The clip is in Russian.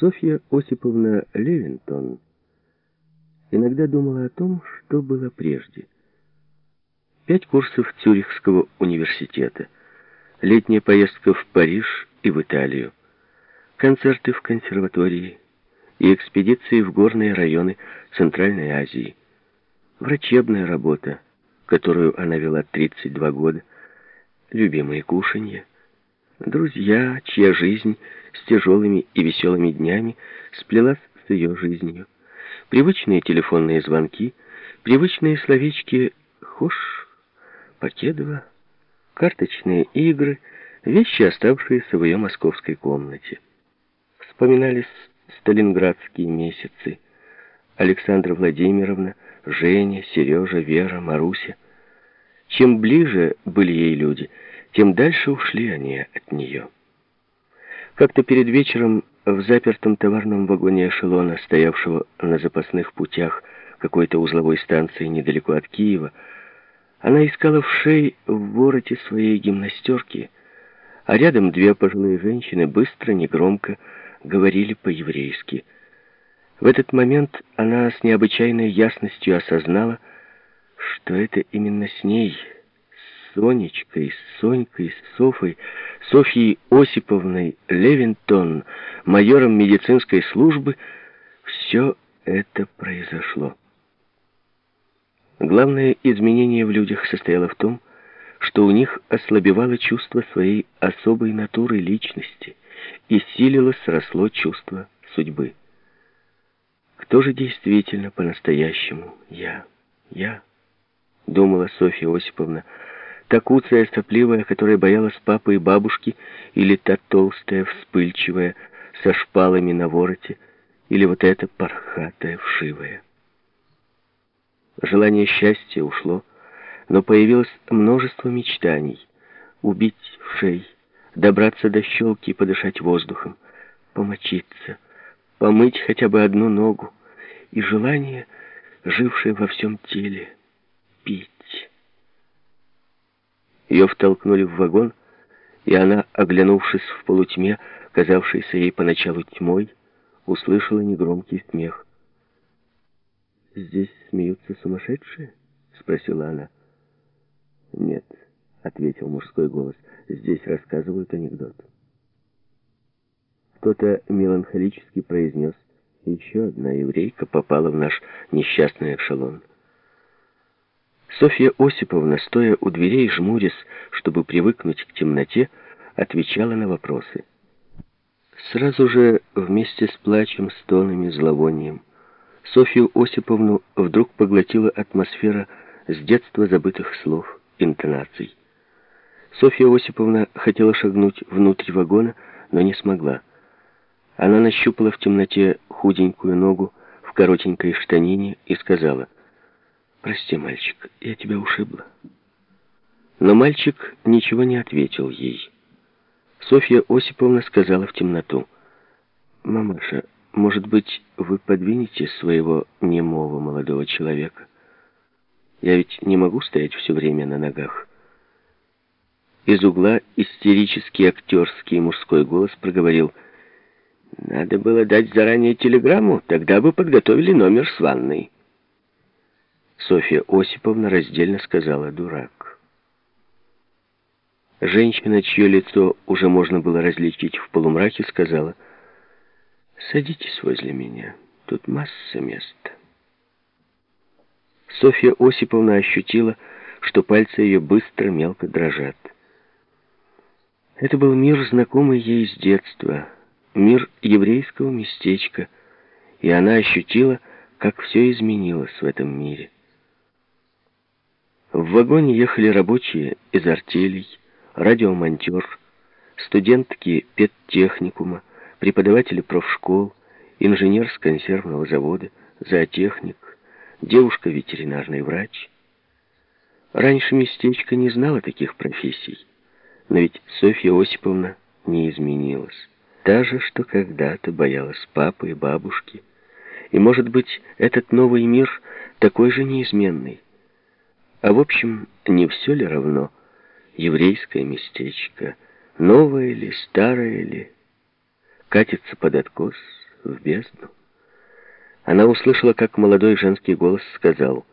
Софья Осиповна Левинтон иногда думала о том, что было прежде. Пять курсов Цюрихского университета, летняя поездка в Париж и в Италию, концерты в консерватории и экспедиции в горные районы Центральной Азии, врачебная работа, которую она вела 32 года, любимые кушанья, друзья, чья жизнь с тяжелыми и веселыми днями сплелась с ее жизнью, привычные телефонные звонки, привычные словечки «Хош», «Покедова», карточные игры, вещи, оставшиеся в ее московской комнате. Вспоминались сталинградские месяцы. Александра Владимировна, Женя, Сережа, Вера, Маруся. Чем ближе были ей люди, тем дальше ушли они от нее. Как-то перед вечером в запертом товарном вагоне эшелона, стоявшего на запасных путях какой-то узловой станции недалеко от Киева, она искала в шее в вороте своей гимнастерки, а рядом две пожилые женщины быстро, негромко говорили по-еврейски. В этот момент она с необычайной ясностью осознала, что это именно с ней, Сонечкой, Сонькой, Софой, Софьей Осиповной Левинтон, майором медицинской службы, все это произошло. Главное изменение в людях состояло в том, что у них ослабевало чувство своей особой натуры личности и силилось, росло чувство судьбы. Кто же действительно по-настоящему я? Я? Думала Софья Осиповна, куцая, сопливая, которая боялась папы и бабушки, или та толстая, вспыльчивая, со шпалами на вороте, или вот эта пархатая, вшивая. Желание счастья ушло, но появилось множество мечтаний. Убить вшей, добраться до щелки и подышать воздухом, помочиться, помыть хотя бы одну ногу, и желание, жившее во всем теле, пить. Ее втолкнули в вагон, и она, оглянувшись в полутьме, казавшейся ей поначалу тьмой, услышала негромкий смех. «Здесь смеются сумасшедшие?» — спросила она. «Нет», — ответил мужской голос, — «здесь рассказывают анекдот». Кто-то меланхолически произнес, «Еще одна еврейка попала в наш несчастный эшелон». Софья Осиповна, стоя у дверей, жмурясь, чтобы привыкнуть к темноте, отвечала на вопросы. Сразу же, вместе с плачем, стонами, зловонием, Софью Осиповну вдруг поглотила атмосфера с детства забытых слов, интонаций. Софья Осиповна хотела шагнуть внутрь вагона, но не смогла. Она нащупала в темноте худенькую ногу в коротенькой штанине и сказала, «Прости, мальчик, я тебя ушибла». Но мальчик ничего не ответил ей. Софья Осиповна сказала в темноту, «Мамаша, может быть, вы подвинете своего немого молодого человека? Я ведь не могу стоять все время на ногах». Из угла истерический актерский мужской голос проговорил, «Надо было дать заранее телеграмму, тогда бы подготовили номер с ванной». Софья Осиповна раздельно сказала «дурак». Женщина, чье лицо уже можно было различить в полумраке, сказала «Садитесь возле меня, тут масса места». Софья Осиповна ощутила, что пальцы ее быстро мелко дрожат. Это был мир, знакомый ей с детства, мир еврейского местечка, и она ощутила, как все изменилось в этом мире. В вагоне ехали рабочие из артелей, радиомонтер, студентки педтехникума, преподаватели профшкол, инженер с консервного завода, зоотехник, девушка-ветеринарный врач. Раньше местечко не знало таких профессий, но ведь Софья Осиповна не изменилась. Та же, что когда-то боялась папы и бабушки. И, может быть, этот новый мир такой же неизменный. А в общем, не все ли равно? Еврейское местечко, новое ли, старое ли, катится под откос, в бездну. Она услышала, как молодой женский голос сказал